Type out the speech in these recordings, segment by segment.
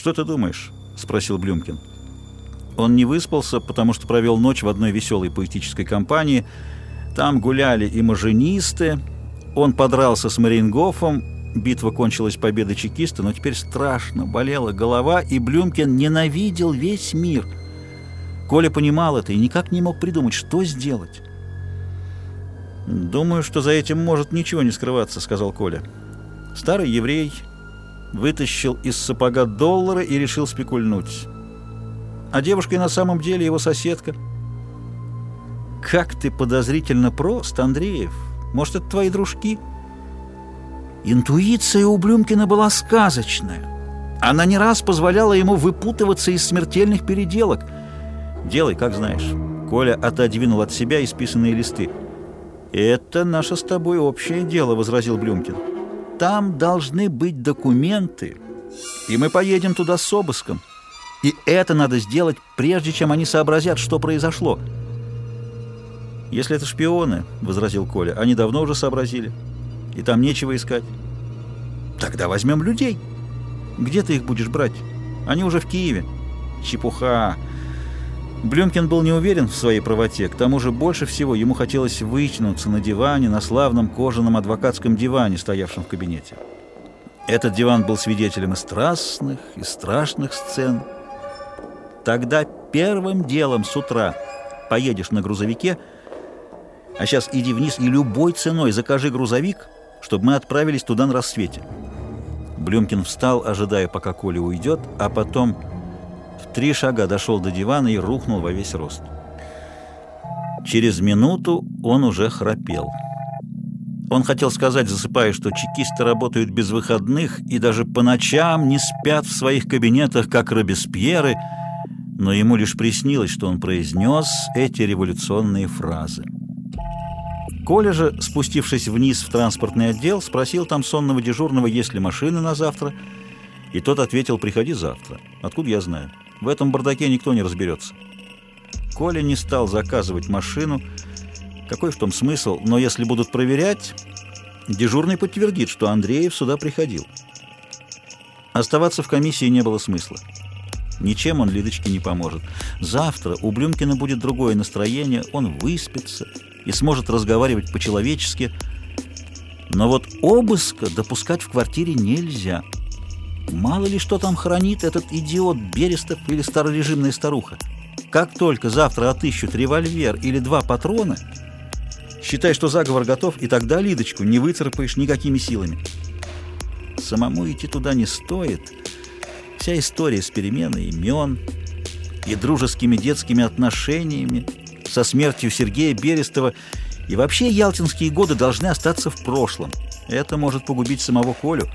«Что ты думаешь?» — спросил Блюмкин. Он не выспался, потому что провел ночь в одной веселой поэтической компании. Там гуляли и маженисты. Он подрался с Марингофом. Битва кончилась победой чекиста, но теперь страшно болела голова, и Блюмкин ненавидел весь мир. Коля понимал это и никак не мог придумать, что сделать. «Думаю, что за этим может ничего не скрываться», — сказал Коля. Старый еврей вытащил из сапога доллары и решил спекульнуть. А девушка и на самом деле его соседка. «Как ты подозрительно прост, Андреев! Может, это твои дружки?» Интуиция у Блюмкина была сказочная. Она не раз позволяла ему выпутываться из смертельных переделок. «Делай, как знаешь». Коля отодвинул от себя исписанные листы. «Это наше с тобой общее дело», — возразил Блюмкин. «Там должны быть документы, и мы поедем туда с обыском. И это надо сделать, прежде чем они сообразят, что произошло». «Если это шпионы», — возразил Коля, — «они давно уже сообразили, и там нечего искать». «Тогда возьмем людей». «Где ты их будешь брать? Они уже в Киеве». «Чепуха!» Блюмкин был не уверен в своей правоте, к тому же больше всего ему хотелось вытянуться на диване, на славном кожаном адвокатском диване, стоявшем в кабинете. Этот диван был свидетелем и страстных, и страшных сцен. Тогда первым делом с утра поедешь на грузовике, а сейчас иди вниз и любой ценой закажи грузовик, чтобы мы отправились туда на рассвете. Блюмкин встал, ожидая, пока Коля уйдет, а потом три шага дошел до дивана и рухнул во весь рост. Через минуту он уже храпел. Он хотел сказать, засыпая, что чекисты работают без выходных и даже по ночам не спят в своих кабинетах, как Робеспьеры, но ему лишь приснилось, что он произнес эти революционные фразы. Коля же, спустившись вниз в транспортный отдел, спросил там сонного дежурного, есть ли машины на завтра, и тот ответил, приходи завтра. Откуда я знаю? В этом бардаке никто не разберется. Коля не стал заказывать машину. Какой в том смысл? Но если будут проверять, дежурный подтвердит, что Андреев сюда приходил. Оставаться в комиссии не было смысла. Ничем он Лидочке не поможет. Завтра у Блюмкина будет другое настроение, он выспится и сможет разговаривать по-человечески. Но вот обыска допускать в квартире нельзя – Мало ли что там хранит этот идиот Берестов или старорежимная старуха. Как только завтра отыщут револьвер или два патрона, считай, что заговор готов, и тогда Лидочку не выцарапаешь никакими силами. Самому идти туда не стоит. Вся история с переменой имен и дружескими детскими отношениями, со смертью Сергея Берестова и вообще ялтинские годы должны остаться в прошлом. Это может погубить самого Колю.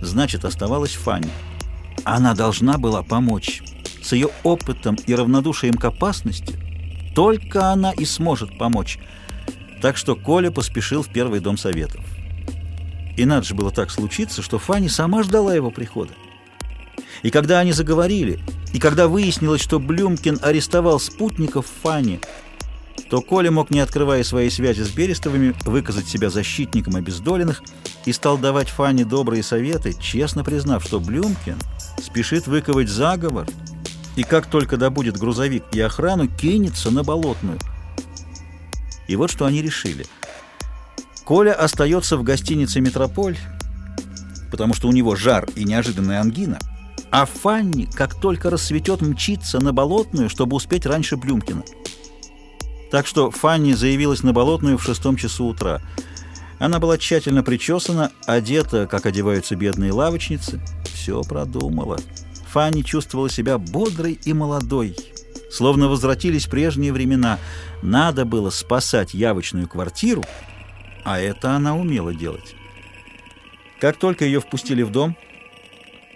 Значит, оставалась Фанни. Она должна была помочь. С ее опытом и равнодушием к опасности только она и сможет помочь. Так что Коля поспешил в первый дом советов. И надо же было так случиться, что Фанни сама ждала его прихода. И когда они заговорили, и когда выяснилось, что Блюмкин арестовал спутников Фанни, то Коля мог, не открывая своей связи с Берестовыми, выказать себя защитником обездоленных и стал давать Фане добрые советы, честно признав, что Блюмкин спешит выковать заговор и как только добудет грузовик и охрану, кинется на болотную. И вот что они решили. Коля остается в гостинице «Метрополь», потому что у него жар и неожиданная ангина, а Фанни, как только рассветет, мчится на болотную, чтобы успеть раньше Блюмкина. Так что Фанни заявилась на Болотную в шестом часу утра. Она была тщательно причесана, одета, как одеваются бедные лавочницы. Все продумала. Фанни чувствовала себя бодрой и молодой. Словно возвратились прежние времена. Надо было спасать явочную квартиру, а это она умела делать. Как только ее впустили в дом,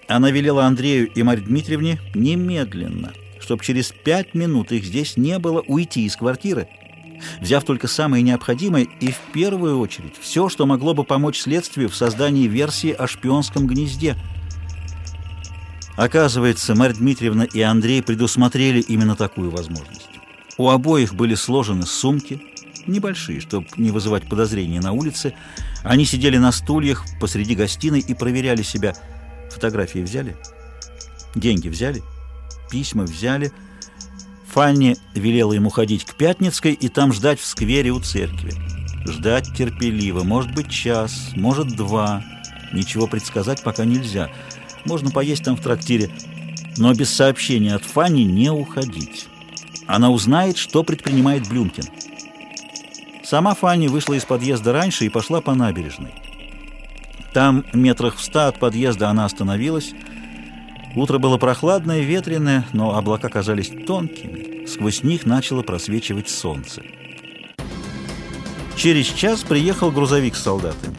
она велела Андрею и Марье Дмитриевне немедленно – чтобы через пять минут их здесь не было, уйти из квартиры, взяв только самое необходимое и в первую очередь все, что могло бы помочь следствию в создании версии о шпионском гнезде. Оказывается, Марья Дмитриевна и Андрей предусмотрели именно такую возможность. У обоих были сложены сумки, небольшие, чтобы не вызывать подозрений на улице. Они сидели на стульях посреди гостиной и проверяли себя. Фотографии взяли? Деньги взяли, письма взяли. Фанни велела ему ходить к Пятницкой и там ждать в сквере у церкви. Ждать терпеливо, может быть час, может два. Ничего предсказать пока нельзя. Можно поесть там в трактире, но без сообщения от Фанни не уходить. Она узнает, что предпринимает Блюмкин. Сама Фанни вышла из подъезда раньше и пошла по набережной. Там, метрах в ста от подъезда, она остановилась. Утро было прохладное, ветреное, но облака казались тонкими. Сквозь них начало просвечивать солнце. Через час приехал грузовик с солдатами.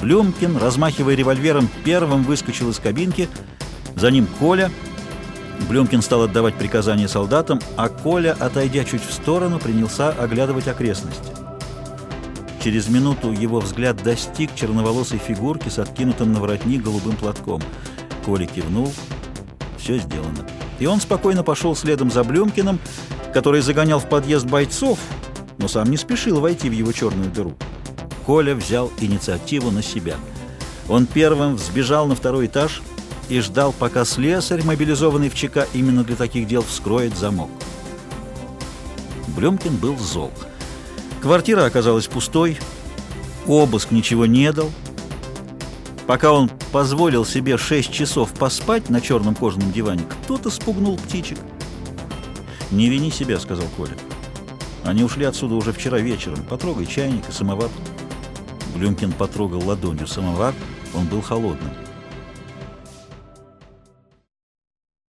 Блюмкин, размахивая револьвером, первым выскочил из кабинки. За ним Коля. Блюмкин стал отдавать приказания солдатам, а Коля, отойдя чуть в сторону, принялся оглядывать окрестности. Через минуту его взгляд достиг черноволосой фигурки с откинутым на воротник голубым платком. Коля кивнул. Все сделано. И он спокойно пошел следом за Блюмкиным, который загонял в подъезд бойцов, но сам не спешил войти в его черную дыру. Коля взял инициативу на себя. Он первым взбежал на второй этаж и ждал, пока слесарь, мобилизованный в ЧК именно для таких дел, вскроет замок. Блюмкин был зол. Квартира оказалась пустой, обыск ничего не дал. Пока он позволил себе шесть часов поспать на черном кожаном диване, кто-то спугнул птичек. «Не вини себя», — сказал Коля. Они ушли отсюда уже вчера вечером. Потрогай чайник и самовар. Блюмкин потрогал ладонью самовар. Он был холодным.